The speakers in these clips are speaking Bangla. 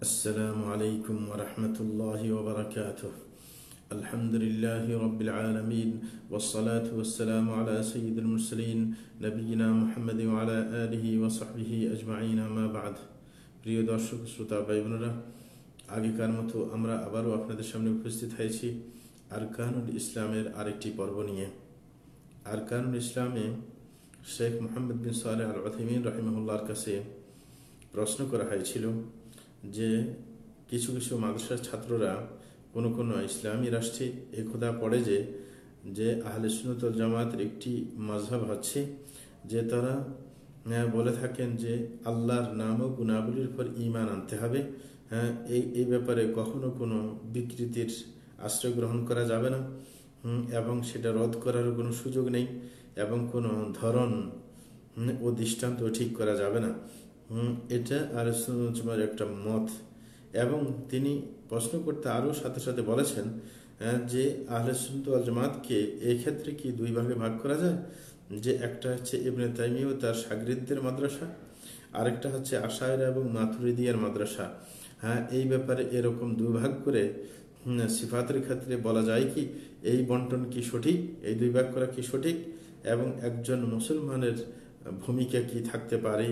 السلام عليكم ورحمة الله وبركاته الحمد لله رب العالمين والصلاة والسلام على سيد المرسلين نبينا محمد وعلى آله وصحبه أجمعين ما بعد প্রিয় দর্শক শ্রোতা ভাই বোনেরা আগেকার মতো আমরা আবারও আপনাদের সামনে উপস্থিত হয়েছি আরকানুল ইসলামের আরেকটি পর্ব নিয়ে আরকানুল ইসলামে শেখ মোহাম্মদ বিন সালে আল আথমিন রহিমহুল্লার কাছে প্রশ্ন করা হয়েছিল যে কিছু কিছু মাদ্রাসার ছাত্ররা কোনো কোনো ইসলামী রাষ্ট্রে একদা পড়ে যে যে আহলে সুনতল জামাতের একটি মজহব হচ্ছে যে তারা বলে থাকেন যে আল্লাহর নাম ও গুণাবলীর উপর ইমান আনতে হবে। হ্যাঁ এই এই ব্যাপারে কখনো কোনো বিকৃতির আশ্রয় গ্রহণ করা যাবে না। এবং সেটা রদ করার কোনো সুযোগ নেই এবং কোনো ধরন ও দৃষ্টান্ত ঠিক করা যাবে না। এটা সুন্নতমার একটা মত। এবং তিনি প্রশ্ন করতে আরও সাথে সাথে বলেছেন আহ, যে আহলে সুন্নত আল জামাতকে এক্ষেত্রে কি দুই ভাগে ভাগ করা যায়? যে একটা হচ্ছে ইবনে তাইমি ও তার সাগরিদদের মাদ্রাসা আরেকটা হচ্ছে আশায়রা এবং মাথুরিদিয়ার মাদ্রাসা। হ্যাঁ এই ব্যাপারে এরকম দুই ভাগ করে সিফাতের ক্ষেত্রে বলা যায় কি এই বন্টন কি সঠিক এই দুই ভাগ করা কি সঠিক? এবং একজন মুসলমানের ভূমিকা কি থাকতে পারে?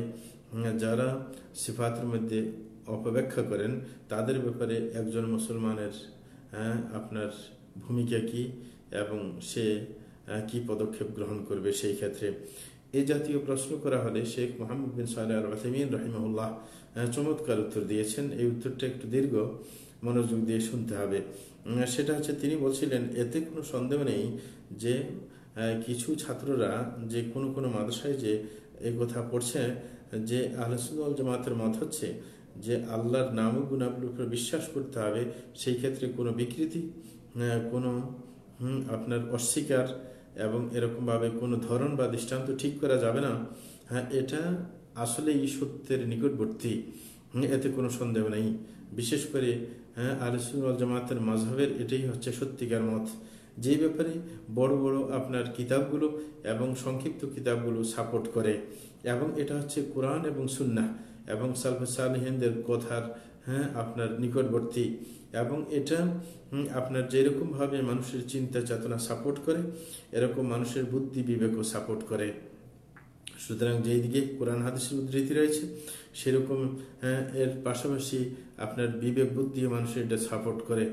যারা সিফাতের মধ্যে অপব্যাখ্যা করেন তাদের ব্যাপারে একজন মুসলমানের হ্যাঁ, আপনার ভূমিকা কি এবং সে আহ, কি পদক্ষেপ গ্রহণ করবে সেই ক্ষেত্রে। এই জাতীয় প্রশ্ন করা হলে শেখ মোহাম্মদ বিন সালে আল রহিমিন রহিমউল্লাহ চমৎকার উত্তর দিয়েছেন। এই উত্তরটা একটু দীর্ঘ মনোযোগ দিয়ে শুনতে হবে। সেটা হচ্ছে তিনি বলছিলেন এতে কোনো সন্দেহ নেই যে কিছু ছাত্ররা যে কোনো কোনো মাদ্রাসায় যে এই কথা পড়ছে যে আহলসুল জামাতের মত হচ্ছে যে আল্লাহর নাম ও গুণাবলীর বিশ্বাস করতে হবে, সেই ক্ষেত্রে কোনো বিকৃতি কোনো আপনার অস্বীকার এবং এরকমভাবে কোনো ধরন বা দৃষ্টান্ত ঠিক করা যাবে না। হ্যাঁ এটা আসলেই সত্যের নিকটবর্তী। এতে কোনো সন্দেহ নেই। বিশেষ করে হ্যাঁ আলিসুল জামাতের মাঝহের এটাই হচ্ছে সত্যিকার মত। যে ব্যাপারে বড় বড় আপনার কিতাবগুলো এবং সংক্ষিপ্ত কিতাবগুলো সাপোর্ট করে। এবং এটা হচ্ছে কোরআন এবং সুন্না এবং সালফাসালহিনদের কথার হ্যাঁ আপনার নিকটবর্তী। এবং এটা আপনার যেরকমভাবে মানুষের চিন্তা চেতনা সাপোর্ট করে, এরকম মানুষের বুদ্ধি বিবেকও সাপোর্ট করে। সুতরাং যেই দিকে কোরআন হাদিসের উদ্ধৃতি রয়েছে সেরকম হ্যাঁ, এর পাশাপাশি আপনার বিবেক বুদ্ধি মানুষের এটা সাপোর্ট করে।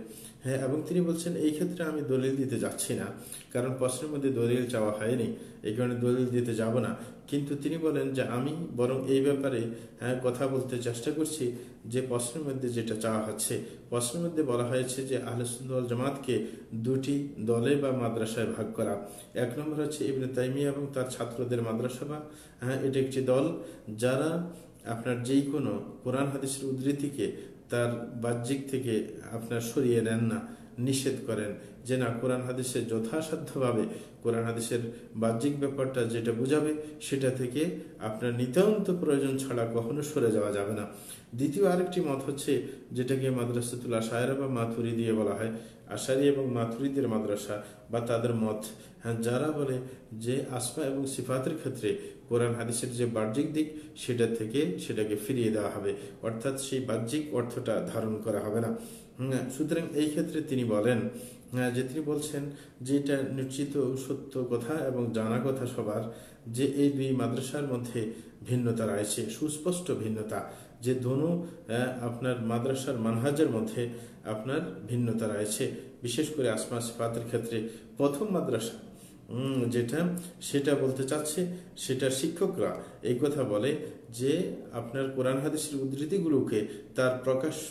হ্যাঁ এবং তিনি বলছেন এই ক্ষেত্রে আমি দলিল দিতে যাচ্ছি না কারণ প্রশ্নের মধ্যে দলিল চাওয়া হয়নি এই কারণে দলিল দিতে যাব না। কিন্তু তিনি বলেন যে আমি বরং এই ব্যাপারে হ্যাঁ, কথা বলতে চেষ্টা করছি যে প্রশ্নের মধ্যে যেটা চাওয়া হচ্ছে। প্রশ্নের মধ্যে বলা হয়েছে যে আহলসুল জামাতকে দুটি দলে বা মাদ্রাসায় ভাগ করা। এক নম্বর হচ্ছে ইবনে তাইমিয়া এবং তার ছাত্রদের মাদ্রাসা বা হ্যাঁ, এটি একটি দল যারা আপনার যেই কোনো কোরআন হাদিসের উদ্ধৃতিকে তার বাহ্যিক থেকে আপনার সরিয়ে নেন না, নিষেধ করেন যে না, কোরআন হাদিসের যথাসাধ্যভাবে কোরআন হাদিসের বাহ্যিক ব্যাপারটা যেটা বুঝাবে সেটা থেকে আপনার নিতান্ত প্রয়োজন ছাড়া কখনো সরে যাওয়া যাবে না। দ্বিতীয় আরেকটি মত হচ্ছে যেটাকে মাদ্রাসাতুল আশায়রা বা মাথুরি দিয়ে বলা হয়। আশারি এবং মাথুরিদের মাদ্রাসা বা তাদের মত হ্যাঁ যারা বলে যে আসমা এবং সিফাতের ক্ষেত্রে কোরআন হাদিসের যে বাহ্যিক দিক, সেটা থেকে সেটাকে ফিরিয়ে দেওয়া হবে। অর্থাৎ সেই বাহ্যিক অর্থটা ধারণ করা হবে না। সুতরাং এই ক্ষেত্রে তিনি বলেন যে তিনি বলছেন যে এটা নিশ্চিত সত্য কথা এবং জানা কথা সবার যে এই দুই মাদ্রাসার মধ্যে ভিন্নতা রয়েছে, সুস্পষ্ট ভিন্নতা। যে দোনো আপনার মাদ্রাসার মানহাজের মধ্যে আপনার ভিন্নতা রয়েছে। বিশেষ করে আসমা সিফাতের ক্ষেত্রে প্রথম মাদ্রাসা যেটা সেটা বলতে চাচ্ছে, সেটা শিক্ষকরা। এই কথা বলে যে আপনার কোরআন হাদিসের উদ্ধৃতিগুলোকে তার প্রকাশ্য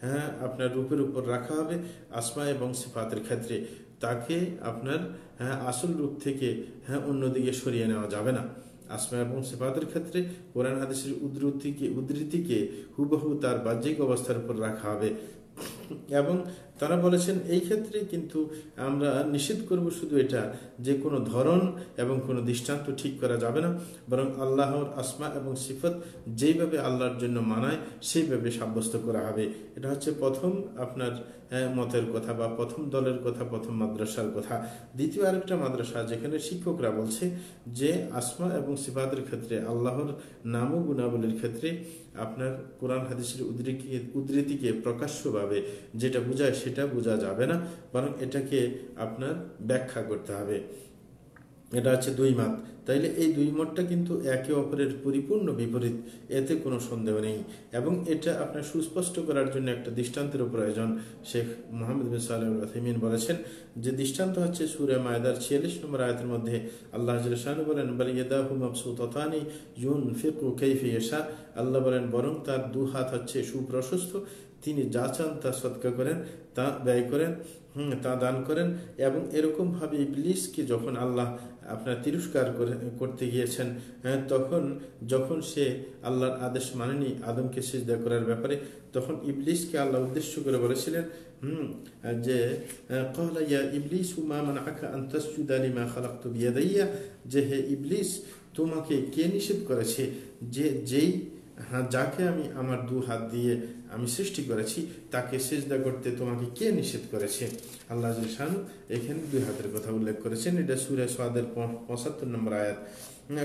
হ্যাঁ আপনার রূপের উপর রাখা হবে আসমা এবং সিফাতের ক্ষেত্রে। তাকে আপনার হ্যাঁ আসল রূপ থেকে হ্যাঁ অন্যদিকে সরিয়ে নেওয়া যাবে না। আসমা এবং সিফাতের ক্ষেত্রে কোরআন হাদিসের উদ্ধৃতিকে উদ্ধৃতিকে হুবহু তার বাহ্যিক অবস্থার উপর রাখা হবে। এবং তারা বলেছেন, এই ক্ষেত্রে কিন্তু আমরা নিষেধ করব শুধু এটা যে কোনো ধরন এবং কোনো দৃষ্টান্ত ঠিক করা যাবে না। বরং আল্লাহর আসমা এবং সিফত যেইভাবে আল্লাহর জন্য মানায়, সেইভাবে সাব্যস্ত করা হবে। এটা হচ্ছে প্রথম আপনার মতের কথা বা প্রথম দলের কথা, প্রথম মাদ্রাসার কথা। দ্বিতীয় আরেকটা মাদ্রাসা যেখানে শিক্ষকরা বলছে যে আসমা এবং সিফাতের ক্ষেত্রে, আল্লাহর নাম ও গুণাবলীর ক্ষেত্রে আপনার কোরআন হাদিসের উদ্ধৃতিকে প্রকাশ্যভাবে যেটা বোঝায় সেটা বোঝা যাবে না, বরং এটাকে আপনার ব্যাখ্যা করতে হবে। এটা হচ্ছে দুই মাত। তাইলে এই দুই মতটা কিন্তু একে অপরের পরিপূর্ণ বিপরীত, এতে কোনো সন্দেহ নেই। এবং এটা আপনার সুস্পষ্ট করার জন্য একটা দৃষ্টান্তের প্রয়োজন। শেখ মোহাম্মদ বিন সালিমিন বলেছেন যে দৃষ্টান্ত হচ্ছে সুরে মায়দার ছিয়াল্লিশ নম্বর আয়তের মধ্যে আল্লাহ শাহ বলেন বলিয়াদাহু মবসুতানি ইউন ফিকু কৈফি এসা আল্লাহ বলেন, বরং তার দু হাত হচ্ছে সুপ্রশস্ত তিনি যা চান তা সৎকা করেন তা ব্যয় করেন তা দান করেন এবং এরকমভাবে ইবলিসকে যখন আল্লাহ আপনার তিরস্কার করতে গিয়েছেন হ্যাঁ, তখন যখন সে আল্লাহর আদেশ মানেনি আদমকে সেজদা করার ব্যাপারে তখন ইবলিসকে আল্লাহ উদ্দেশ্য করে বলেছিলেন হুম যে কহলাইয়া ইবলিস উমান আখা আন্তাসুদালি মা খালাক্তু বিয়াদাইয়া যে হে ইবলিস তোমাকে কে নিষেধ করেছে? যে যেই হ্যাঁ যাকে আমি আমার দু হাত দিয়ে আমি সৃষ্টি করেছি, তাকে সেজদা করতে তোমাকে কে নিষেধ করেছে? আল্লাহ এখানে দুই হাতের কথা উল্লেখ করেছেন। এটা সুরে সাদের পঁচাত্তর নম্বর আয়াত।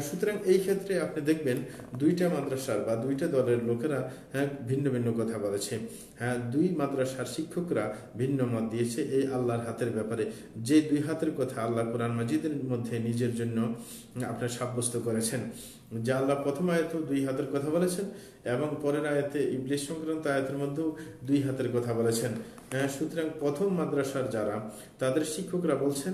সুতরাং এই ক্ষেত্রে আপনি দেখবেন দুইটা মাদ্রাসার বা দুইটা দলের লোকেরা হ্যাঁ ভিন্ন ভিন্ন কথা বলেছে। হ্যাঁ দুই মাদ্রাসার শিক্ষকরা ভিন্ন মত দিয়েছে এই আল্লাহর হাতের ব্যাপারে। যে দুই হাতের কথা আল্লাহ কোরআন মাজিদের মধ্যে নিজের জন্য আপনার সাব্যস্ত করেছেন। যে আল্লাহ প্রথম আয়ত দুই হাতের কথা বলেছেন এবং পরের আয়তে ইবলিশ সংক্রান্ত আয়তের মধ্যেও দুই হাতের কথা বলেছেন। হ্যাঁ সুতরাং প্রথম মাদ্রাসার যারা, তাদের শিক্ষকরা বলছেন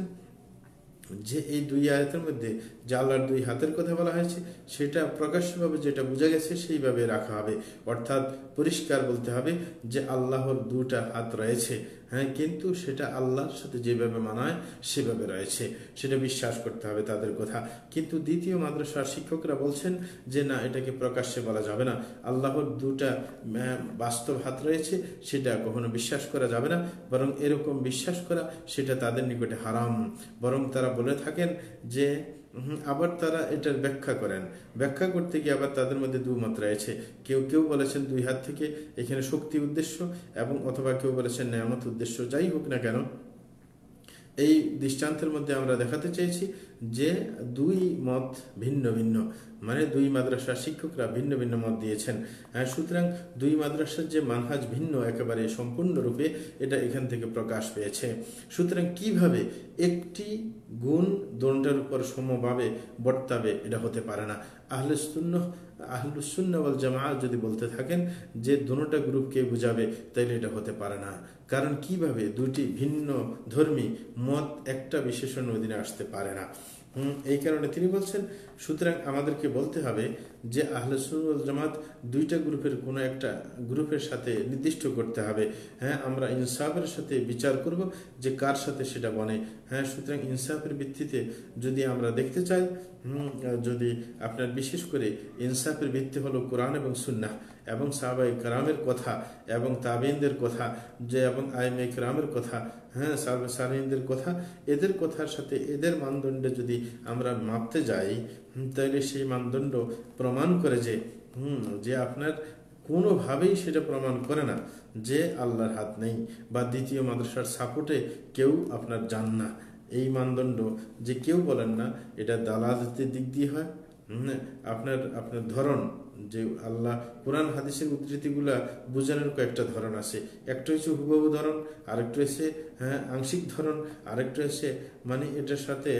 যে এই দুই আয়াতের মধ্যে আল্লাহর দুই হাতের কথা বলা হয়েছে, সেটা প্রকাশ্যভাবে যেটা বোঝা গেছে সেইভাবে রাখা হবে। অর্থাৎ পরিষ্কার বলতে হবে যে আল্লাহর দুটা হাত রয়েছে। হ্যাঁ কিন্তু সেটা আল্লাহর সাথে যেভাবে মানায়, সেভাবে রয়েছে। সেটা বিশ্বাস করতে হবে তাদের কথা। কিন্তু দ্বিতীয় মাদ্রাসার শিক্ষকরা বলছেন যে, না, এটাকে প্রকাশ্যে বলা যাবে না। আল্লাহর দুটা বাস্তব হাত রয়েছে, সেটা কখনো বিশ্বাস করা যাবে না। বরং এরকম বিশ্বাস করা, সেটা তাদের নিকটে হারাম। বরং তারা বলে থাকেন যে আবার তারা এটার ব্যাখ্যা করেন। ব্যাখ্যা করতে গিয়ে আবার তাদের মধ্যে দু মত রয়েছে। কেউ কেউ বলেছেন দুই হাত থেকে এখানে শক্তি উদ্দেশ্য এবং অথবা কেউ বলেছেন নেয়ামত উদ্দেশ্য। যাই হোক না কেন, এই দৃষ্টান্তের মধ্যে আমরা দেখাতে চাইছি যে দুই মত ভিন্ন ভিন্ন মানে দুই মাদ্রাসার শিক্ষকরা ভিন্ন ভিন্ন মত দিয়েছেন। সুতরাং দুই মাদ্রাসার যে মানহাজ ভিন্ন একেবারে সম্পূর্ণরূপে এটা এখান থেকে প্রকাশ পেয়েছে। সুতরাং কীভাবে একটি গুণ দোনটার উপর সমভাবে বর্তাবে এটা হতে পারে না। আহলে শূন্য আহলুসুন্নওয়াল জামা যদি বলতে থাকেন যে দুটা গ্রুপকে বুঝাবে, তাইলে এটা হতে পারে না। কারণ কীভাবে দুটি ভিন্ন ধর্মী মত একটা বিশেষণ অধীনে আসতে পারে না। এই কারণে তিনি বলছেন, সুতরাং আমাদেরকে বলতে হবে যে আহলসুল জামাত দুইটা গ্রুপের কোনো একটা গ্রুপের সাথে নির্দিষ্ট করতে হবে। হ্যাঁ আমরা ইনসাফের সাথে বিচার করব যে কার সাথে সেটা বনে। হ্যাঁ সুতরাং ইনসাফের ভিত্তিতে যদি আমরা দেখতে চাই যদি আপনার বিশেষ করে ইনসাফের ভিত্তি হলো কোরআন এবং সুন্না এবং সাহাবাই কারামের কথা এবং তাবিনদের কথা, যে এবং আইমে কারামের কথা হ্যাঁ সালিনদের কথা, এদের কথার সাথে এদের মানদণ্ডে যদি আমরা মাপতে যাই তাহলে সেই মানদণ্ড প্রমাণ করে যে, হুম, যে আপনার কোনোভাবেই সেটা প্রমাণ করে না যে আল্লাহর হাত নেই বা দ্বিতীয় মাদ্রাসার সাপোর্টে কেউ আপনার যান না। এই মানদণ্ড যে কেউ বলেন না, এটা দালালতের দিক দিয়ে হয় আপনার আপনার ধরন। যে আল্লাহ কোরআন, হাদিসের উদ্ধৃতিগুলা বোঝানোর কয়েকটা ধরন আছে। একটা হচ্ছে হুবহু ধরন, আরেকটা হচ্ছে হ্যাঁ আংশিক ধরন আরেকটা হচ্ছে মানে এটার সাথে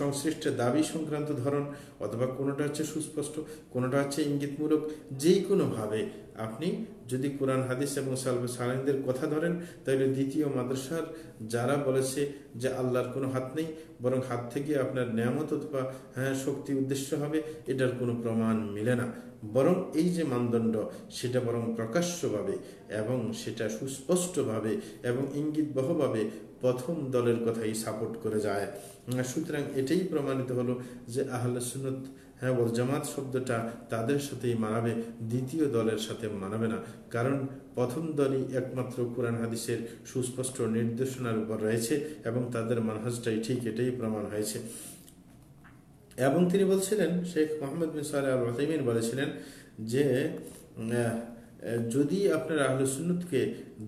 সংশ্লিষ্ট দাবি সংক্রান্ত ধরন অথবা কোনোটা হচ্ছে সুস্পষ্ট, কোনোটা হচ্ছে ইঙ্গিতমূলক যেই কোনোভাবে আপনি যদি কোরআন, হাদিস এবং সালামদের কথা ধরেন, তাহলে দ্বিতীয় মাদ্রাসার যারা বলেছে যে আল্লাহর কোনো হাত নেই, বরং হাত থেকে আপনার নিয়ামত অথবা হ্যাঁ শক্তি উদ্দেশ্য হবে, এটার কোনো প্রমাণ মিলে না। বরং এই যে মানদণ্ড, সেটা বরং প্রকাশ্যভাবে এবং সেটা সুস্পষ্টভাবে এবং ইঙ্গিতবহভাবে প্রথম দলের কথাই সাপোর্ট করে যায়। সুতরাং এটাই প্রমাণিত হলো যে আহলে সুনত হ্যাঁ ওর জামাত শব্দটা তাদের সাথেই মানাবে, দ্বিতীয় দলের সাথে মানাবে না। কারণ প্রথম দলই একমাত্র কোরআন হাদিসের সুস্পষ্ট নির্দেশনার উপর রয়েছে এবং তাদের মানহাজটাই ঠিক এটাই প্রমাণ হয়েছে। এবং তিনি বলছিলেন, শেখ মোহাম্মদ বিন সালে আল বলেছিলেন যে যদি আপনার আহলে সুন্নতকে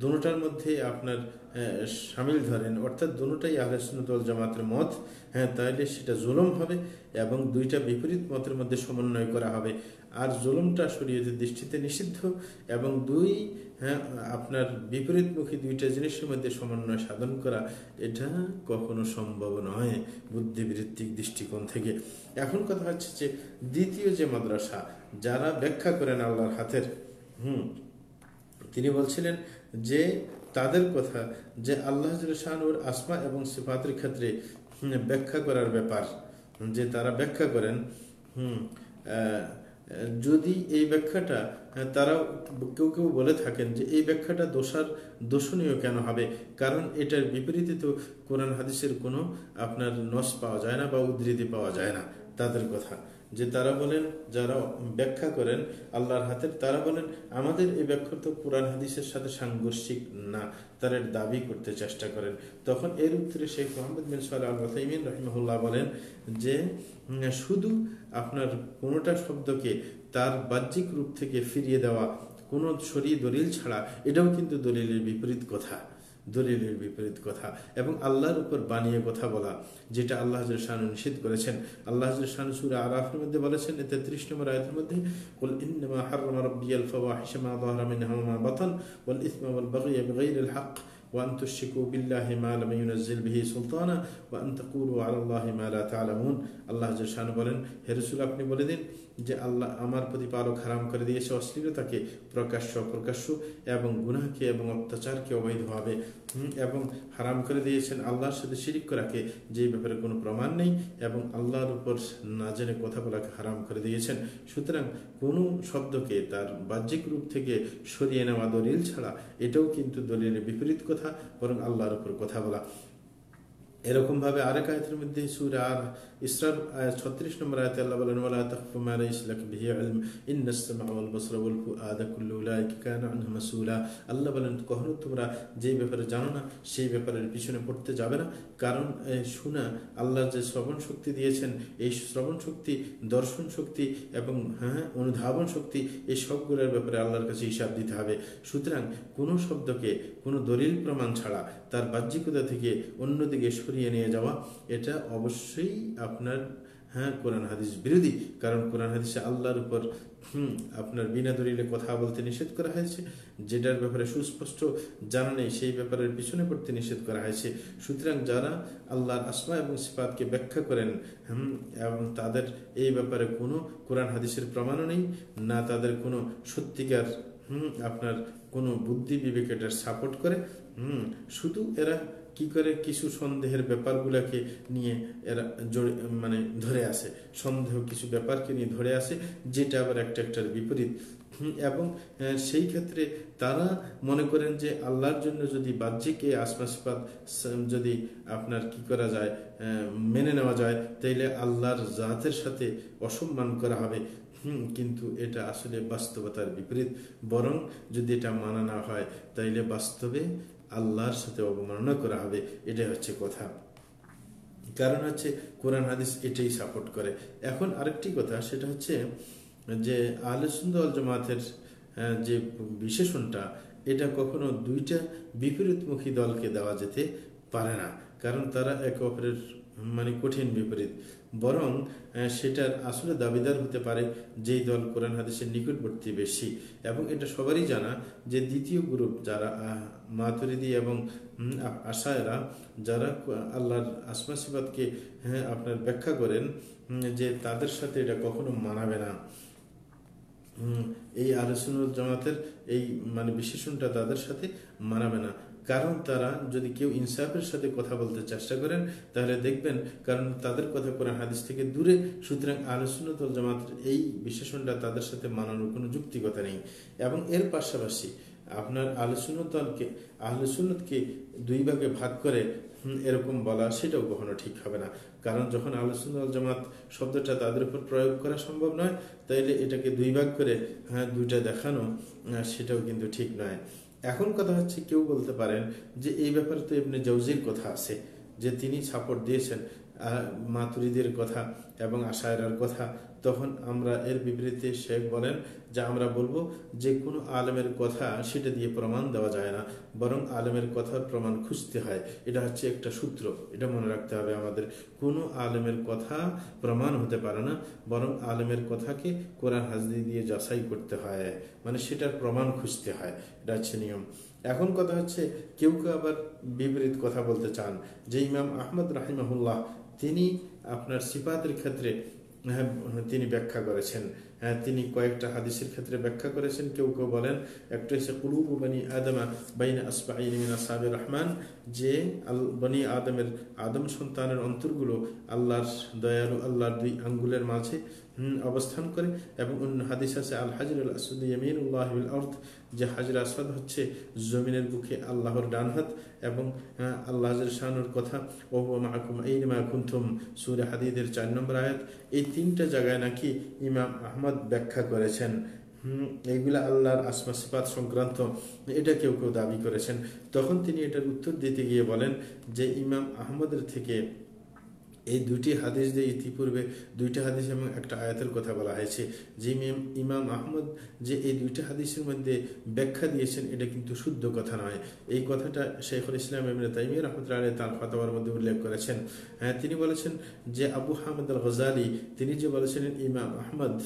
দুটার মধ্যে আপনার সামিল ধরেন, অর্থাৎ দুটাই আহলে সুন্নত জামাতের মত হ্যাঁ তাহলে সেটা জুলম হবে এবং দুইটা বিপরীত মতের মধ্যে সমন্বয় করা হবে। আর জুলমটা শরীয়তের দৃষ্টিতে নিষিদ্ধ এবং দুই হ্যাঁ আপনার বিপরীতমুখী দুইটা জিনিসের মধ্যে সমন্বয় সাধন করা, এটা কখনো সম্ভব নয় বুদ্ধিবৃত্তিক দৃষ্টিকোণ থেকে। এখন কথা হচ্ছে যে, দ্বিতীয় যে মাদ্রাসা, যারা ব্যাখ্যা করেন আল্লাহর হাতের হুম। তিনি বলছিলেন যে তাদের কথা, যে আল্লাহ শাহানুর আসমা এবং সিফাতের ক্ষেত্রে ব্যাখ্যা করার ব্যাপার, যে তারা ব্যাখ্যা করেন, হুম যদি এই ব্যাখ্যাটা তারা কেউ কেউ বলে থাকেন যে এই ব্যাখ্যাটা দোষার, দোষণীয় কেন হবে? কারণ এটার বিপরীতে তো কোরআন হাদিসের কোনো আপনার নস পাওয়া যায় না বা উদ্ধৃতি পাওয়া যায় না, তাদের কথা। যে তারা বলেন, যারা ব্যাখ্যা করেন আল্লাহর হাতের, তারা বলেন, আমাদের এই ব্যাখ্যা তো কোরআন হাদিসের সাথে সাংঘর্ষিক না, তারা দাবি করতে চেষ্টা করেন। তখন এর উত্তরে শেখ মোহাম্মদ বিন সাল আল রহিমুল্লাহ বলেন যে শুধু আপনার কোনোটা শব্দকে তার বাহ্যিক রূপ থেকে ফিরিয়ে দেওয়া, কোনো শরীর দলিল ছাড়া, এটাও কিন্তু দলিলের বিপরীত কথা। দলিলের বিপরীত কথা এবং আল্লাহর উপর বানিয়ে কথা বলা যেটা আল্লাহ শাহানু নিষেধ করেছেন আল্লাহ শাহানু সুরা আরাফের মধ্যে বলেছেন তেত্রিশ নম্বর আয়তের মধ্যে قل إنما حرم ربي الفواحش ما ظهر منها وما بطن والإثم والبغي بغير الحق وأن تشركوا بالله ما لم ينزل به سلطانا وأن تقولوا على الله ما لا تعلمون আল্লাহ শাহানু বলেন হে রসুল আপনি বলে দিন যে আল্লাহ আমার প্রতিপালক হারাম করে দিয়েছে অশ্লীলতাকে প্রকাশ্য প্রকাশ্য এবং গুনাহকে এবং অত্যাচারকে অবৈধভাবে এবং হারাম করে দিয়েছেন আল্লাহর সাথে শিরিক করাকে যে ব্যাপারে কোনো প্রমাণ নেই, এবং আল্লাহর উপর না জেনে কথা বলাকে হারাম করে দিয়েছেন। সুতরাং কোনো শব্দকে তার বাহ্যিক রূপ থেকে সরিয়ে নেওয়া দলিল ছাড়া, এটাও কিন্তু দলিলের বিপরীত কথা, বরং আল্লাহর উপর কথা বলা। এরকম ভাবে আরেক আয়তের মধ্যে সুর আর ইসরার ছত্রিশ নম্বর আয়তে আল্লাহ বলেন, ওয়ালা তাখফু মা লাইসা লাকা বিহি ইলম ইন্নাস ওয়াল বসরা ওয়াল ফুআদা কুল্লু উলাইকা কানা আনহু মাসউলা। আল্লাহ বলেন, কখনো তোমরা যে ব্যাপারে জানো না, সেই ব্যাপারের পিছনে পড়তে যাবে না। কারণ শোনা, আল্লাহ যে শ্রবণ শক্তি দিয়েছেন, এই শ্রবণ শক্তি, দর্শন শক্তি এবং হ্যাঁ অনুধাবন শক্তি, এই সবগুলোর ব্যাপারে আল্লাহর কাছে হিসাব দিতে হবে। সুতরাং কোনো শব্দকে কোনো দলিল প্রমাণ ছাড়া তার বাহ্যিকতা থেকে অন্যদিকে সরিয়ে নিয়ে যাওয়া, এটা অবশ্যই আপনার হ্যাঁ কোরআন হাদিস বিরোধী। কারণ কোরআন হাদিসে আল্লাহর উপর, হুম, আপনার বিনা দলিলে কথা বলতে নিষেধ করা হয়েছে, যেটার ব্যাপারে সুস্পষ্ট জানা নেই, সেই ব্যাপারের পিছনে পড়তে নিষেধ করা হয়েছে। সুতরাং যারা আল্লাহর আসমা এবং সিফাতকে ব্যাখ্যা করেন এবং তাদের এই ব্যাপারে কোনো কোরআন হাদিসের প্রমাণও নেই, না তাদের কোনো সত্যিকার, হুম, আপনার কোনো বুদ্ধি বিবেক এটার সাপোর্ট করে, হুম, শুধু এরা কি করে কিছু সন্দেহের ব্যাপারগুলোকে নিয়ে এরা মানে ধরে আসে, সন্দেহ কিছু ব্যাপারকে নিয়ে ধরে আসে, যেটা আবার একটা একটার বিপরীত। এবং সেই ক্ষেত্রে তারা মনে করেন যে আল্লাহর জন্য যদি বাহ্যিক এই আসমাসপাত যদি আপনার কি করা যায় মেনে নেওয়া যায়, তাইলে আল্লাহর জাতের সাথে অসম্মান করা হবে। কিন্তু এটা আসলে বাস্তবতার বিপরীত। বরং যদি এটা মানা না হয়, তাইলে বাস্তবে আল্লাহর সাথে অবমাননা করা হবে, এটাই হচ্ছে কথা। কারণ হচ্ছে কোরআন, হাদিস এটাই সাপোর্ট করে। এখন আরেকটি কথা, সেটা হচ্ছে যে আহলে সুন্দর জামাতের যে বিশেষণটা, এটা কখনো দুইটা বিপরীতমুখী দলকে দেওয়া যেতে পারে না। কারণ তারা একে অপরের মানে কঠিন বিপরীত। বরং সেটার আসলে দাবিদার হতে পারে যেই দল কোরআন হাদিসের নিকটবর্তী বেশি। এবং এটা সবারই জানা যে দ্বিতীয় গ্রুপ যারা মাতুরিদি এবং আশায়রা, যারা আল্লাহর আসমা সিবাদকে হ্যাঁ আপনার ব্যাখ্যা করেন যে তাদের সাথে এটা কখনো মানাবে না। এই আলোচনা জামাতের এই মানে বিশেষণটা তাদের সাথে মানাবে না। কারণ তারা যদি কেউ ইনসাফের সাথে কথা বলতে চেষ্টা করেন, তাহলে দেখবেন কারণ তাদের কথা কোরআন হাদিস থেকে দূরে। সুতরাং আলোচনাতল জামাতের এই বিশেষণটা তাদের সাথে মানানোর কোনো যুক্তিকতা নেই। এবং এর পাশাপাশি আপনার আলোচনাতলকে আলোচনাতকে দুই ভাগে ভাগ করে এরকম বলা সেটাও কখনো ঠিক হবে না। কারণ যখন আলোচনা জামাত শব্দটা তাদের উপর প্রয়োগ করা সম্ভব নয়, তাইলে এটাকে দুই ভাগ করে হ্যাঁ দুইটা দেখানো সেটাও কিন্তু ঠিক নয়। এখন কথা হচ্ছে কেউ বলতে পারেন যে এই ব্যাপারে তো এমনি জৌজির কথা আছে, যে তিনি সাপোর্ট দিয়েছেন মাতুরিদের কথা এবং আশায়রার কথা তখন আমরা এর বিবৃতি শেখ বলেন যে আমরা বলব, যে কোনো আলেমের কথা সেটা দিয়ে প্রমাণ দেওয়া যায় না, বরং আলেমের কথার প্রমাণ খুঁজতে হয়। এটা হচ্ছে একটা সূত্র। এটা মনে রাখতে হবে আমাদের। কোনো আলেমের কথা প্রমাণ হতে পারে না, বরং আলেমের কথাকে কোরআন হাজদি দিয়ে যাচাই করতে হয়। মানে সেটার প্রমাণ খুঁজতে হয়। এটা হচ্ছে নিয়ম। এখন কথা হচ্ছে, কেউ কেউ আবার বিপরীত কথা বলতে চান। যে ইমাম আহমদ রাহিমাহুল্লাহ, তিনি আপনার সিপাতের ক্ষেত্রে তিনি ব্যাখ্যা করেছেন। হ্যাঁ তিনি কয়েকটা হাদিসের ক্ষেত্রে ব্যাখ্যা করেছেন। কেউ কেউ বলেন, একটা হচ্ছে কুলুবু বানি আদমা বাইনা আসবাইন সাবির রহমান, যে আল বনি আদমের আদম সন্তানের অন্তরগুলো আল্লাহর দয়ালু, আল্লাহর দুই আঙ্গুলের মাঝে অবস্থান করে। এবং অন্য হাদিস আছে আল হাজির আল আসুদ ইয়ামিনুল্লাহ অর্থ যে হাজির আসাদ হচ্ছে জমিনের বুকে আল্লাহর ডান হাত এবং আল্লাহ শাহানুর কথা ও মাহকুম এই মাহকুন্থুম সুরে হাদিদের চার নম্বর আয়াত, এই তিনটা জায়গায় নাকি ইমাম আহমদ ব্যাখ্যা করেছেন। এইগুলা আল্লাহর আসমা সিপাত সংক্রান্ত, এটা কেউ কেউ দাবি করেছেন। তখন তিনি এটার উত্তর দিতে গিয়ে বলেন যে ইমাম আহমদের থেকে এই দুইটি হাদিস দিয়ে ইতিপূর্বে দুইটি হাদিস এবং একটা আয়াতের কথা বলা হয়েছে, যে ইমাম আহমদ যে এই দুইটি হাদিসের মধ্যে ব্যাখ্যা দিয়েছেন, এটা কিন্তু শুদ্ধ কথা নয়। এই কথাটা শেখুল ইসলাম এমনি তাইমিয়া রহমতুল্লাহ তার ফতোয়ার মধ্যে উল্লেখ করেছেন। হ্যাঁ তিনি বলেছেন যে আবু হামদ আল গজালি তিনি যে বলেছিলেন ইমাম আহমদ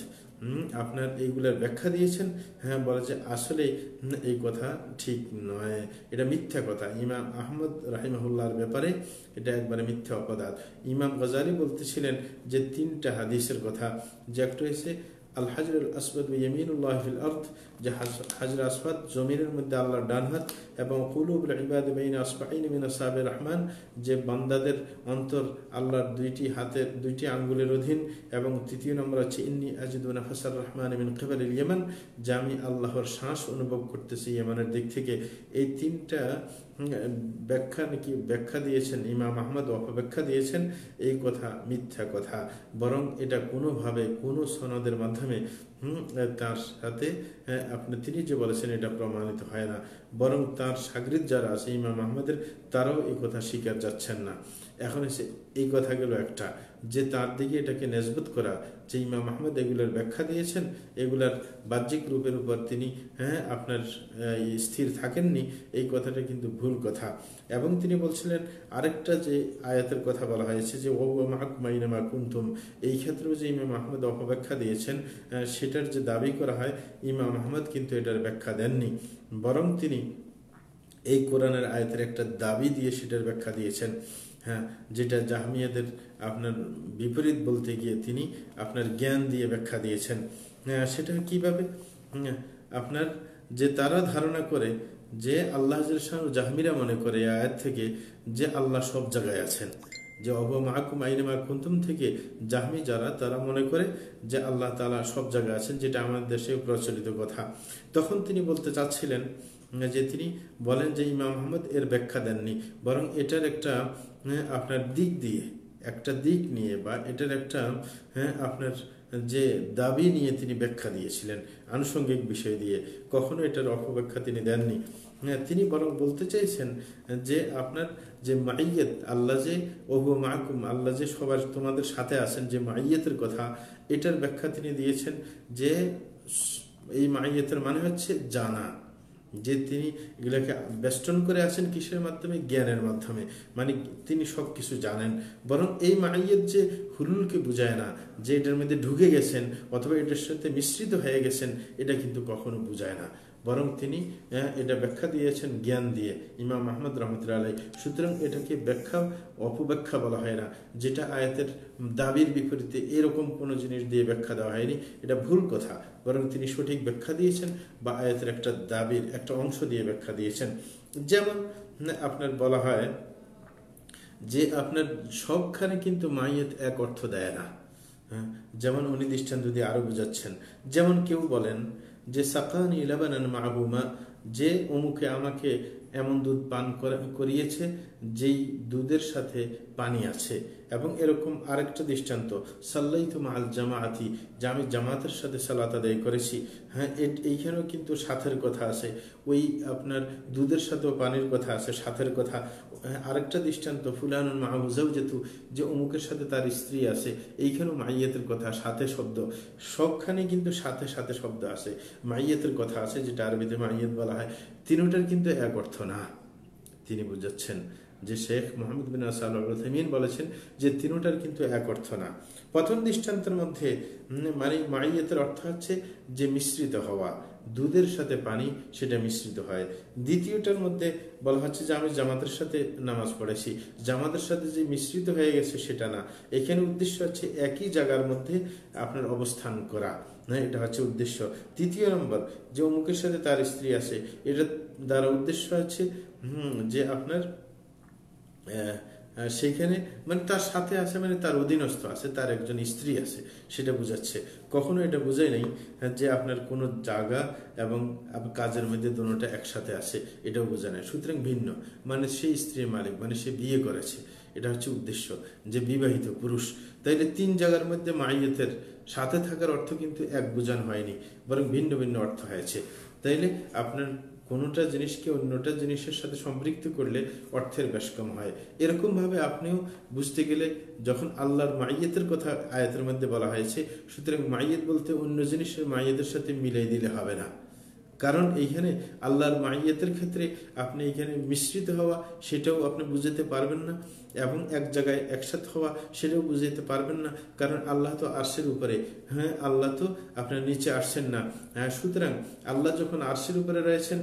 আপনার এইগুলার ব্যাখ্যা দিয়েছেন। হ্যাঁ বলে যে আসলে এই কথা ঠিক নয়। এটা মিথ্যা কথা। ইমাম আহমদ রাহিমাহুল্লাহর ব্যাপারে এটা একবারে মিথ্যা অপদার্থ ইমাম গজারি বলতেছিলেন যে তিনটা হাদিসের কথা। যে একটা হয়েছে আল হাজর আসবাদ ইয়ামিনুল্লাহ ফিল আর্থ যে হাজর আসবাদ জমিনের মধ্যে আল্লাহর ডান হাত এবং কুলুবুল ইবাদ বাইন আসবাইন মিন সাহাবে রহমান, যে বান্দাদের অন্তর আল্লাহর দুইটি হাতের দুইটি আঙ্গুলের অধীন এবং তৃতীয় নম্বর হচ্ছে, ইন্নি আজিদুন হাসার রহমান মিন কেবল ইয়েমান যে আমি আল্লাহর শ্বাস অনুভব করতেছি ইয়েমানের দিক থেকে। এই তিনটা ব্যাখ্যা নাকি ব্যাখ্যা দিয়েছেন, ইমাম আহমদ অপব্যাখ্যা দিয়েছেন, এই কথা মিথ্যা কথা। বরং এটা কোনোভাবে কোনো সনদের মাধ্যমে তার সাথে আপনি তিনি যে বলেছেন এটা প্রমাণিত হয় না। বরং তার সাগরিদ যারা আছে, ইমাম আহমদের, তারাও এই কথা স্বীকার যাচ্ছেন না। এখন এসে এই কথাগুলো একটা, যে তার দিকে এটাকে নেজবত করা, যে ইমাম আহমদ এগুলোর ব্যাখ্যা দিয়েছেন, এগুলার বাহ্যিক রূপের উপর তিনি হ্যাঁ আপনার স্থির থাকেননি, এই কথাটা কিন্তু ভুল কথা। এবং তিনি বলছিলেন, আরেকটা যে আয়াতের কথা বলা হয়েছে যে ও মাহকুমাইনামা কুন্তুম এই ক্ষেত্রেও যে ইমাম আহমদ অপব্যাখ্যা দিয়েছেন সেটার যে দাবি করা হয়, ইমাম আহমদ কিন্তু এটার ব্যাখ্যা দেননি। বরং তিনি এই কোরআনের আয়তের একটা দাবি দিয়ে সেটার ব্যাখ্যা দিয়েছেন। হ্যাঁ যেটা জাহমিয়াদের আপনার বিপরীত বলতে গিয়ে তিনি আপনার জ্ঞান দিয়ে ব্যাখ্যা দিয়েছেন। হ্যাঁ সেটা কীভাবে? আপনার যে তারা ধারণা করে যে আল্লাহ জাহমিরা মনে করে আয়াত থেকে যে আল্লাহ সব জায়গায় আছেন। যে অব মাহকুম আইনে কুন্তুম থেকে জাহমি যারা তারা মনে করে যে আল্লাহ তালা সব জায়গায় আছেন যেটা আমাদের দেশে প্রচলিত কথা। তখন তিনি বলতে চাচ্ছিলেন যে তিনি বলেন যে ইমাম আহমদ এর ব্যাখ্যা দেননি বরং এটার একটা হ্যাঁ, আপনার দিক দিয়ে একটা দিক নিয়ে বা এটার একটা হ্যাঁ আপনার যে দাবি নিয়ে তিনি ব্যাখ্যা দিয়েছিলেন, আনুষঙ্গিক বিষয় দিয়ে। কখনো এটার অপব্যাখ্যা তিনি দেননি। হ্যাঁ তিনি বরং বলতে চাইছেন যে আপনার যে মাইয়েত, আল্লাহ যে, ওহু মাহকুম আল্লাহ যে সবার তোমাদের সাথে আছেন, যে মাইয়েতের কথা, এটার ব্যাখ্যা তিনি দিয়েছেন যে, এই মাইয়েতের মানে হচ্ছে জানা। যে তিনি এগুলাকে বেষ্টন করে আছেন কিসের মাধ্যমে? জ্ঞানের মাধ্যমে। মানে তিনি সব কিছু জানেন। বরং এই মাইয়ের যে হুলুলকে বুঝায় না, যে এটার মধ্যে ঢুকে গেছেন অথবা এটার সাথে মিশ্রিত হয়ে গেছেন, এটা কিন্তু কখনো বুঝায় না। বরং তিনি এটা ব্যাখ্যা দিয়েছেন, জ্ঞান দিয়ে। ইমাম মাহমুদ রহমতুল্লাহ আলাই সুতরাং এটাকে ব্যাখ্যা, অপব্যাখ্যা বলা হয় না। যেটা আয়াতের দাবির বিপরীতে এরকম কোনো জিনিস দিয়ে ব্যাখ্যা দেওয়া হয়নি, এটা ভুল কথা। বরং তিনি সঠিক ব্যাখ্যা দিয়েছেন বা আয়াতের একটা দাবির একটা অংশ দিয়ে ব্যাখ্যা দিয়েছেন। যেমন আপনার বলা হয় যে আপনার সবখানে কিন্তু মাইয়েত এক অর্থ দেয় না। হ্যাঁ যেমন উনি দৃষ্টান্ত দিয়ে আরও বুঝাচ্ছেন। যেমন কেউ বলেন যে সাকানি ইলাবানান মাহবুমা, যে অমুকে আমাকে এমন দুধ পান করিয়েছে, যেই দুধের সাথে পানি আছে। এবং এরকম আরেকটা দৃষ্টান্ত সাল্লাই তো মাল জামাআতি, যে আমি জামাতের সাথে সালাত আদায় করেছি। হ্যাঁ এইখানেও কিন্তু সাথের কথা আছে। ওই আপনার দুধের সাথেও পানির কথা আছে, সাথের কথা। আরেকটা দৃষ্টান্ত ফুলানুল মাহবুজাও যেহেতু যে অমুকের সাথে তার স্ত্রী আছে, এইখানেও মাইয়াতের কথা, সাথে শব্দ। সবখানে কিন্তু সাথে সাথে শব্দ আছে। মাইয়াতের কথা আছে, যেটা আরবিতে মাইয়াত বলা হয়। তিনটার কিন্তু এক অর্থ না। তিনি বুঝাচ্ছেন যে শেখ মোহাম্মদ বিন আসামিন বলেছেন যে তিনটার কিন্তু এক অর্থ না। প্রথম দৃষ্টান্তের মধ্যে মানে মাইয়াতের অর্থ হচ্ছে যে মিশ্রিত হওয়া। দুধের সাথে পানি, সেটা মিশ্রিত হয়। দ্বিতীয়টার মধ্যে বলা হচ্ছে যে আমি জামাতের সাথে নামাজ পড়েছি। জামাতের সাথে যে মিশ্রিত হয়ে গেছে, সেটা না। এখানে উদ্দেশ্য হচ্ছে একই জায়গার মধ্যে আপনার অবস্থান করা। হ্যাঁ এটা হচ্ছে উদ্দেশ্য। তৃতীয় নম্বর, যে অমুকের সাথে তার স্ত্রী আছে এটা দ্বারা উদ্দেশ্য হচ্ছে, হম, যে আপনার সেইখানে মানে তার সাথে আছে মানে তার অধীনস্থ আছে, তার একজন স্ত্রী আছে, সেটা বুঝাচ্ছে। কখনো এটা বুঝাই নাই যে আপনার কোনো জায়গা এবং কাজের মধ্যে দোনোটা একসাথে আছে, এটাও বোঝা নাই। সুতরাং ভিন্ন। মানে সেই স্ত্রীর মালিক মানে সে বিয়ে করেছে, এটা হচ্ছে উদ্দেশ্য, যে বিবাহিত পুরুষ। তাইলে তিন জায়গার মধ্যে মাইয়তের সাথে থাকার অর্থ কিন্তু এক বোঝানো হয়নি, বরং ভিন্ন ভিন্ন অর্থ হয়েছে। তাইলে আপনার কোনোটা জিনিসকে অন্যটা জিনিসের সাথে সম্পৃক্ত করলে অর্থের ব্যাস কম হয়। এরকমভাবে আপনিও বুঝতে গেলে যখন আল্লাহর মাইয়েতের কথা আয়াতের মধ্যে বলা হয়েছে, সুতরাং মাইয়েত বলতে অন্য জিনিসের মাইয়েদের সাথে মিলিয়ে দিলে হবে না। কারণ এইখানে আল্লাহর মাইয়াতের ক্ষেত্রে আপনি এখানে মিশ্রিত হওয়া, সেটাও আপনি বুঝাতে পারবেন না। এবং এক জায়গায় একসাথে হওয়া, সেটাও বুঝাইতে পারবেন না। কারণ আল্লাহ তো আর্শের উপরে। হ্যাঁ আল্লাহ তো আপনার নিচে আসছেন না। হ্যাঁ সুতরাং আল্লাহ যখন আর্শের উপরে রয়েছেন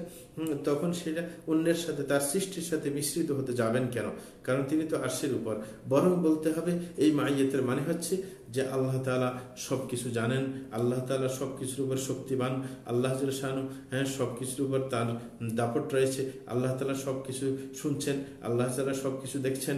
তখন সেটা অন্যের সাথে, তার সৃষ্টির সাথে মিশ্রিত হতে যাবেন কেন? কারণ তিনি তো আর্শের উপর। বরং বলতে হবে, এই মাইয়েতের মানে হচ্ছে যে আল্লাহ তালা সব কিছু জানেন, আল্লাহ তালা সব কিছুর উপর শক্তিবান, আল্লাহ শাহানু হ্যাঁ সব কিছুর উপর তার দাপট রয়েছে, আল্লাহ তালা সব কিছু শুনছেন, আল্লাহ তালা সব কিছু দেখছেন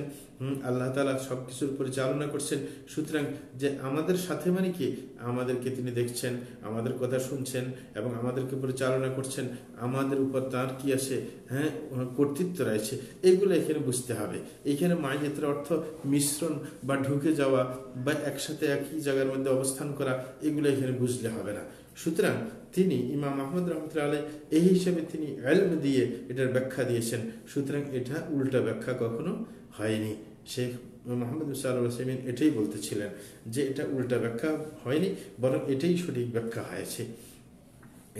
আল্লাহ তালা সব কিছুর পরিচালনা করছেন। সুতরাং যে আমাদের সাথে মানে কি? আমাদেরকে তিনি দেখছেন, আমাদের কথা শুনছেন এবং আমাদেরকে পরিচালনা করছেন। আমাদের উপর তার কি আছে? হ্যাঁ কর্তৃত্ব রয়েছে। এইগুলো এখানে বুঝতে হবে। এখানে মায়ের অর্থ মিশ্রণ বা ঢুকে যাওয়া বা একসাথে একই জায়গার মধ্যে অবস্থান করা, এগুলো এখানে বুঝলে হবে না। সুতরাং তিনি ইমাম আহমদ রহমতুল্লাহ আলাই এই হিসেবে তিনি এলম দিয়ে এটার ব্যাখ্যা দিয়েছেন। সুতরাং এটা উল্টা ব্যাখ্যা কখনো হয়নি। শেখ মোহাম্মদ মুসাইমিন এটাই বলতেছিলেন যে এটা উল্টা ব্যাখ্যা হয়নি, বরং এটাই সঠিক ব্যাখ্যা হয়েছে।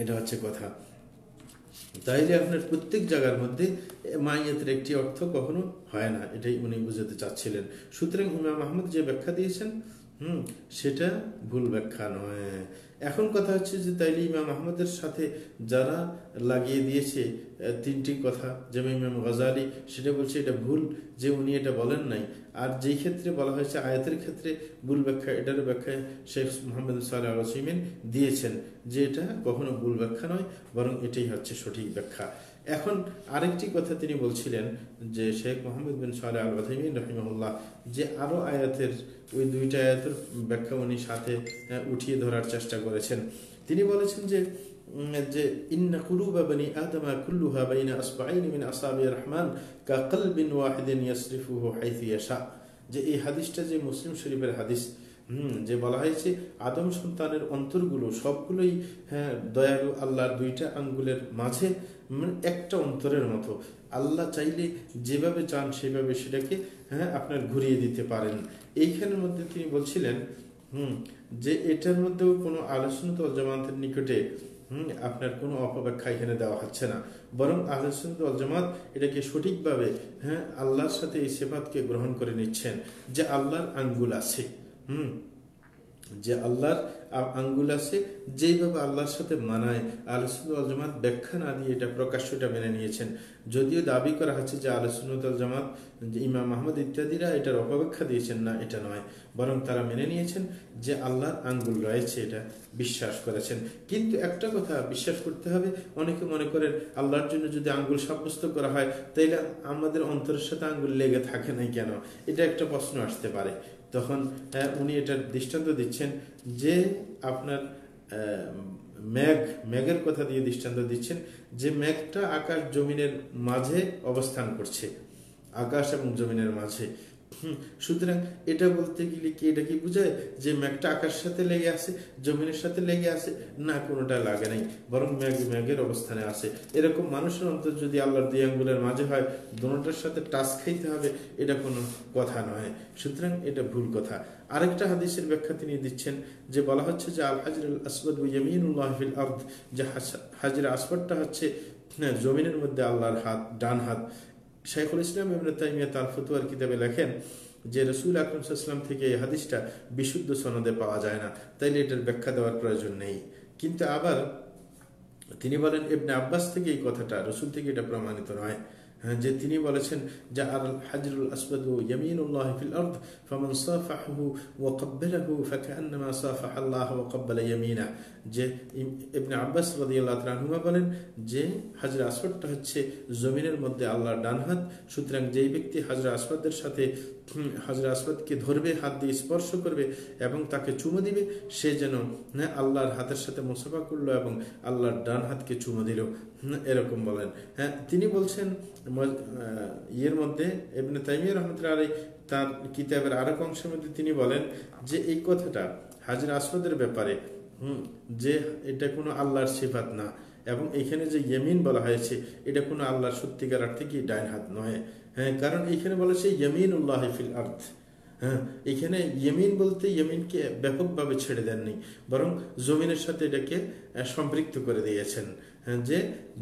এটা হচ্ছে কথা। তাইলে আপনার প্রত্যেক জায়গার মধ্যে মাইয়াতের একটি অর্থ কখনো হয় না, এটাই উনি বুঝাতে চাচ্ছিলেন। সুতরাং ইমাম আহমদ যে ব্যাখ্যা দিয়েছেন হুম, সেটা ভুল ব্যাখ্যা নয়। এখন কথা হচ্ছে যে তাইলে ইমাম আহমদের সাথে যারা লাগিয়ে দিয়েছে তিনটি কথা, যেমন ইমাম গজালি সেটা বলছে এটা ভুল, যে উনি এটা বলেন নাই। আর যেই ক্ষেত্রে বলা হয়েছে আয়াতের ক্ষেত্রে ভুল ব্যাখ্যা এটার ব্যাখ্যায় শেখ মোহাম্মদ সাল্লাহ আলসিমিন দিয়েছেন যে এটা কখনো ভুল ব্যাখ্যা নয়, বরং এটাই হচ্ছে সঠিক ব্যাখ্যা। এখন আরেকটি কথা তিনি বলছিলেন যে শেখ মোহাম্মদ বিন সালে আল রহিমিন রহিমুল্লাহ যে আরও আয়াতের, ওই দুইটা আয়াতের ব্যাখ্যা উনি সাথে উঠিয়ে ধরার চেষ্টা করেছেন। তিনি বলেছেন যে যে ইন্না কুলুবা বানি আদমা কুল্লুহা বাইনা আসবাইনি মিন আসাবি রহমান কা কলবিন ওয়াহিদিন ইয়াসরিফুহু হাইথু যে এই হাদিসটা যে মুসলিম শরীফের হাদিস হুম, যে বলা হয়েছে, আদম সন্তানের অন্তরগুলো সবগুলোই হ্যাঁ দয়ালু আল্লাহর দুইটা আঙ্গুলের মাঝে মানে একটা অন্তরের মতো। আল্লাহ চাইলে যেভাবে চান সেভাবে সেটাকে হ্যাঁ আপনার ঘুরিয়ে দিতে পারেন। এইখানের মধ্যে তিনি বলছিলেন, হুম, যে এটার মধ্যেও কোনো আলোচনা তো জামাতের নিকটে, হম, আপনার কোনো অপব্যাখ্যা এখানে দেওয়া হচ্ছে না। বরং আলোচনা জামাত এটাকে সঠিকভাবে হ্যাঁ আল্লাহর সাথে এই সেবাতকে গ্রহণ করে নিচ্ছেন, যে আল্লাহর আঙ্গুল আছে। হুম। যে আল্লাহর আঙ্গুল আছে, যেইভাবে আল্লাহর সাথে মানায়। আলোচনাল জামাত ব্যাখ্যা না দিয়ে এটা প্রকাশ্যটা মেনে নিয়েছেন। যদিও দাবি করা হচ্ছে যে আলোচনাল জামাত ইমাম মাহমুদ ইত্যাদিরা এটার অপব্যাখ্যা দিয়েছেন না, এটা নয়। বরং তারা মেনে নিয়েছেন যে আল্লাহর আঙ্গুল রয়েছে, এটা বিশ্বাস করেছেন। কিন্তু একটা কথা বিশ্বাস করতে হবে, অনেকে মনে করেন আল্লাহর জন্য যদি আঙ্গুল সাব্যস্ত করা হয়, তাইলে আমাদের অন্তরের সাথে আঙ্গুল লেগে থাকে নাই কেন? এটা একটা প্রশ্ন আসতে পারে। তখন উনি এটার দৃষ্টান্ত দিচ্ছেন যে আপনার ম্যাঘ ম্যাঘের কথা দিয়ে দৃষ্টান্ত দিচ্ছেন যে ম্যাঘটা আকাশ জমিনের মাঝে অবস্থান করছে। আকাশ এবং জমিনের মাঝে। সুতরাং এটা বলতে গেলে কি এটা কি বোঝায় যে ম্যাঘটা আকাশের সাথে লেগে আছে জমিনের সাথে লেগে আছে না কোনোটা লাগে নাই বরং ম্যাঘ ম্যাঘের অবস্থানে আছে। এরকম মানুষের অন্তর যদি আল্লাহর দুই আঙ্গুলের মাঝে হয় দোনোটার সাথে টাচ খাইতে হবে এটা কোনো কথা নয়। সুতরাং এটা ভুল কথা। আরেকটা হাদিসের ব্যাখ্যা তিনি দিচ্ছেন যে বলা হচ্ছে যে আল হাজর আসবদ ইয়ামিনুল্লাহিল আর্দ যে হাজির আসবদটা হচ্ছে হ্যাঁ, জমিনের মধ্যে আল্লাহর হাত ডান হাত। শেখুল ইসলাম ইবনে তাইমিয়া তার ফতুয়ার কিতাবে লেখেন যে রসুল আকরমসাল্লাম থেকে এই হাদিসটা বিশুদ্ধ সনদে পাওয়া যায় না। তাইলে এটার ব্যাখ্যা দেওয়ার প্রয়োজন নেই। কিন্তু আবার তিনি বলেন, ইবনে আব্বাস থেকে এই কথাটা, রসুল থেকে এটা প্রমাণিত নয়। যে তিনি বলেছেন যা আল্লাহ ইয়ামিনা। যে আব্বাস বলেন যে, হাজরা আসওয়াদটা হচ্ছে জমিনের মধ্যে আল্লাহর ডান হাত সুতরাং যেই ব্যক্তি হাজরা আসওয়াদের সাথে হাজর আসওয়াদকে ধরবে হাত দিয়ে স্পর্শ করবে এবং তাকে চুমো দিবে। সে যেন হ্যাঁ, আল্লাহর হাতের সাথে মোসাফা করল এবং আল্লাহর ডান হাতকে চুমো দিল। এরকম বলেন। হ্যাঁ তিনি বলছেন ইয়ের মধ্যে এমনি তাইমিয়া রহমতুল্লাহ আলী তার কিতাবের আরেক অংশের মধ্যে তিনি বলেন যে এই কথাটা হাজির আসফদের ব্যাপারে হুম যে এটা কোনো আল্লাহর সিফাত না। এবং এখানে যে ইয়েমিন বলা হয়েছে এটা কোনো আল্লাহর সত্যিকার অর্থে কি ডাইন হাত নয়? হ্যাঁ কারণ এখানে হয়েছে ইয়েমিন উল্লাহ ফিল আর্থ হ্যাঁ এখানে ইয়েমিন বলতে ইয়েমিনকে ব্যাপকভাবে ছেড়ে দেননি বরং জমিনের সাথে এটাকে সম্পৃক্ত করে দিয়েছেন। হ্যাঁ, যে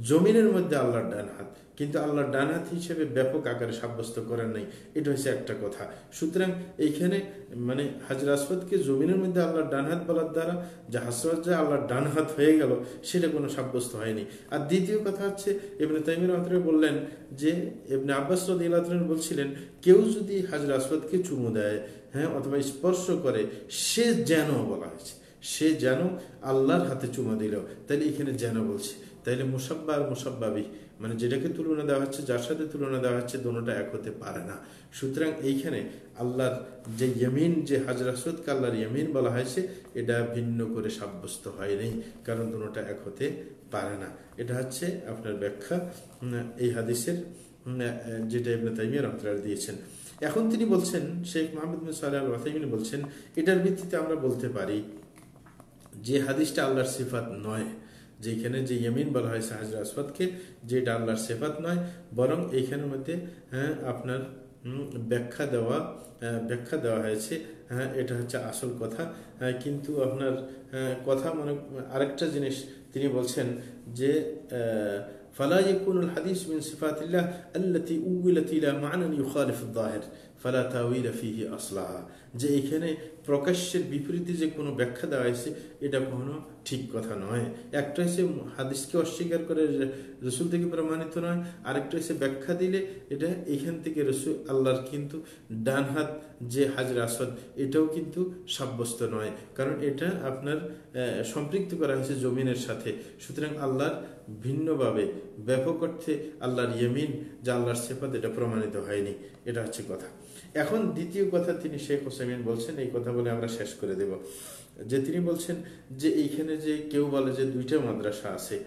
জমিনের মধ্যে আল্লাহর ডান হাত কিন্তু আল্লাহর ডান হাত হিসেবে ব্যাপক আকারে সাব্যস্ত করেন নাই। এটা হচ্ছে একটা কথা। সুতরাং এইখানে মানে হাজর আসফদকে জমিনের মধ্যে আল্লাহর ডান হাত বলার দ্বারা যে হাসরত যে আল্লাহর ডান হাত হয়ে গেল, সেটা কোনো সাব্যস্ত হয়নি। আর দ্বিতীয় কথা হচ্ছে এমনি তাইমির আন্তরে বললেন যে এমনি আব্বাস রদিন বলছিলেন, কেউ যদি হাজর আসফদকে চুমু দেয় হ্যাঁ অথবা স্পর্শ করে, সে যেন বলা হয়েছে, সে যেন আল্লাহর হাতে চুমা দিল। তাহলে এখানে যেন বলছে। তাইলে মুসাব্বা আর মুসাব্বাবি মানে যেটাকে তুলনা দেওয়া হচ্ছে, যার সাথে তুলনা দেওয়া হচ্ছে দোনোটা এক হতে পারে না। সুতরাং এইখানে আল্লাহর যে ইয়মিন, যে হাজরাসুদকে আল্লাহর ইয়মিন বলা হয়েছে, এটা ভিন্ন করে সাব্যস্ত হয়নি, কারণ দোনোটা এক হতে পারে না। এটা হচ্ছে আপনার ব্যাখ্যা এই হাদিসের যেটা ইবনে তাইমিয়া রহমতুল্লাহ দিয়েছেন। এখন তিনি বলছেন, শেখ মাহমুদ সাল্লাহ বলছেন, এটার ভিত্তিতে আমরা বলতে পারি, যে হাদিসটা আল্লাহর সিফাত নয় যেখানে যে ইয়মিন বলা হয়েছে হাজর আসফাদকে যেটা আল্লাহর সেফাত নয় বরং এইখানের মধ্যে হ্যাঁ আপনার ব্যাখ্যা দেওয়া ব্যাখ্যা দেওয়া হয়েছে হ্যাঁ এটা হচ্ছে আসল কথা কিন্তু আপনার কথা মনে আরেকটা জিনিস তিনি বলছেন যে فلا يكون الحديث من صفات الله التي أولت إلى معنى يخالف الظاهر فلا تاويل فيه أصلها যে এখানে প্রকাশ্যের বিপরীতে যে কোনো ব্যাখ্যা দেওয়া হয়েছে, এটা কখনো ঠিক কথা নয়। একটা হচ্ছে হাদিসকে অস্বীকার করে রসুল থেকে প্রমাণিত নয়, আরেকটা হচ্ছে ব্যাখ্যা দিলে এটা এখান থেকে রসুল আল্লাহর কিন্তু ডান হাত যে হাজর আসদ এটাও কিন্তু সাব্যস্ত নয়। কারণ এটা আপনার সম্পৃক্ত করা হয়েছে জমিনের সাথে। সুতরাং আল্লাহর ভিন্নভাবে, ব্যাপক অর্থে আল্লাহর ইয়েমিন, যা আল্লাহর সেফাত, এটা প্রমাণিত হয়নি। এটা হচ্ছে কথা। এখন দ্বিতীয় কথা তিনি শেখ হোসেমিন বলছেন, এই কথা বলে আমরা শেষ করে দেব। যে তিনি বলছেন যে এইখানে যে কেউ বলে যে দুইটা মাদ্রাসা আছে,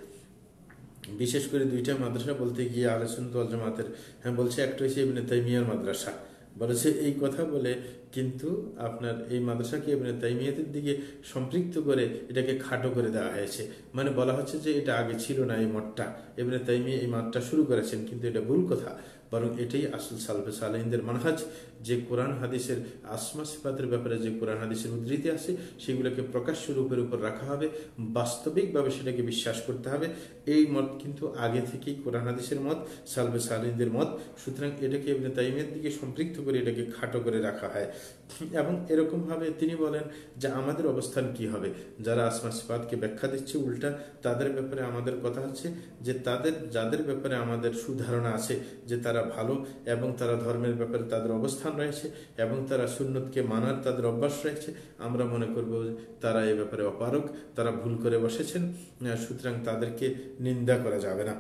বিশেষ করে দুইটা মাদ্রাসা বলতে গিয়ে আলোচনা জামাতের হ্যাঁ বলছে একটা হচ্ছে ইবনে তাইমিয়ার মাদ্রাসা। বলেছে এই কথা বলে কিন্তু আপনার এই মাদ্রাসাকে ইবনে তাইমিয়াতের দিকে সম্পৃক্ত করে এটাকে খাটো করে দেওয়া হয়েছে। মানে বলা হচ্ছে যে এটা আগে ছিল না এই মঠটা। এমনি তাইমিয়া এই মাঠটা শুরু করেছেন কিন্তু এটা ভুল কথা, বরং এটাই আসল সালফে সালাইনদের মানহাজ। যে কোরআন হাদিসের আসমা সিফাতের ব্যাপারে যে কোরআন হাদিসের উদ্ধৃতি আছে, সেগুলোকে প্রকাশ্য রূপের উপর রাখা হবে, বাস্তবিকভাবে সেটাকে বিশ্বাস করতে হবে। এই মত কিন্তু আগে থেকেই কোরআন হাদিসের মত, সালফে সালাইনদের মত। সুতরাং এটাকে এমনি তাইমের দিকে সম্পৃক্ত করে এটাকে খাটো করে রাখা হয়। এবং এরকমভাবে তিনি বলেন যে আমাদের অবস্থান কি হবে? যারা আসমা সিফাতকে ব্যাখ্যা দিচ্ছে উল্টা, তাদের ব্যাপারে আমাদের কথা হচ্ছে যে তাদের, যাদের ব্যাপারে আমাদের সুধারণা আছে যে তারা ভালো এবং তারা ধর্মের ব্যাপারে তাদের অবস্থান রয়েছে এবং তারা সুন্নতকে মানার তাদের অভ্যাস রয়েছে। আমরা মনে করব তারা এ ব্যাপারে অপারক তারা ভুল করে বসেছেন সুতরাং তাদেরকে নিন্দা করা যাবে না।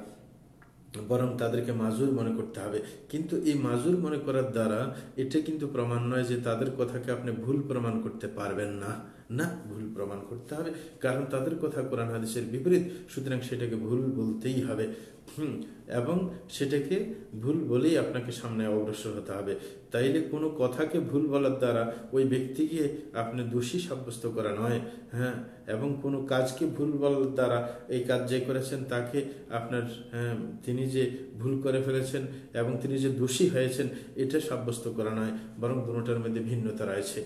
বরং তাদেরকে মাজুর মনে করতে হবে। কিন্তু এই মাজুর মনে করার দ্বারা এটা কিন্তু প্রমাণ নয় যে তাদের কথাকে আপনি ভুল প্রমাণ করতে পারবেন না। না, ভুল প্রমাণ করতে হবে। কারণ তাদের কথা কোরআন হাদিসের বিপরীত। সুতরাং সেটাকে ভুল বলতেই হবে। হুম এবং সেটাকে ভুল বলেই আপনাকে সামনে অগ্রসর হতে হবে। তাইলে কোনো কথাকে ভুল বলার দ্বারা ওই ব্যক্তিকে আপনি দোষী সাব্যস্ত করা নয় হ্যাঁ? এবং কোনো কাজকে ভুল বলার দ্বারা এই কাজ যে করেছেন তাকে আপনার হ্যাঁ, তিনি যে ভুল করে ফেলেছেন এবং তিনি যে দোষী হয়েছেন এটা সাব্যস্ত করা নয় বরং দুটার মধ্যে ভিন্নতা রয়েছে।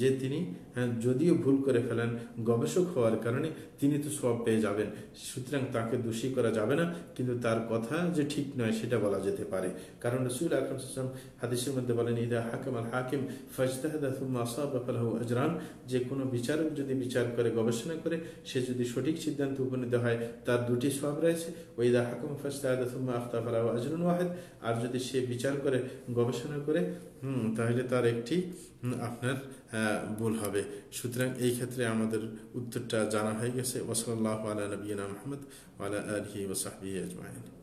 যে তিনি হ্যাঁ, যদিও ভুল করে ফেলেন গবেষক হওয়ার কারণে তিনি তো সব পেয়ে যাবেন। সুতরাং তাকে দোষী করা যাবে না কিন্তু তার কথা যে ঠিক নয়, সেটা বলা যেতে পারে। কারণ রসুল আকরম হাদিসের মধ্যে বলেন, ইদা হাকিম আল হাকিম ফাজতাহাদা থুম্মা আজরান। যে কোনো বিচারক যদি বিচার করে, গবেষণা করে, সে যদি সঠিক সিদ্ধান্ত উপনীত হয়, তার দুটি সব রয়েছে। ওইদা হাকিম ফাজতাহাদা থুম্মা আখতা ফালাহু আজরুন ওয়াহেদ। আর যদি সে বিচার করে, গবেষণা করে, হুম, তাহলে তার একটি আপনার ভুল হবে। সুতরাং এই ক্ষেত্রে আমাদের উত্তরটা জানা হয়ে গেছে। ওসলাল্লাহ আলা নবীনা মাহমদ আলা আলহি ওসাহবি আজমাইন।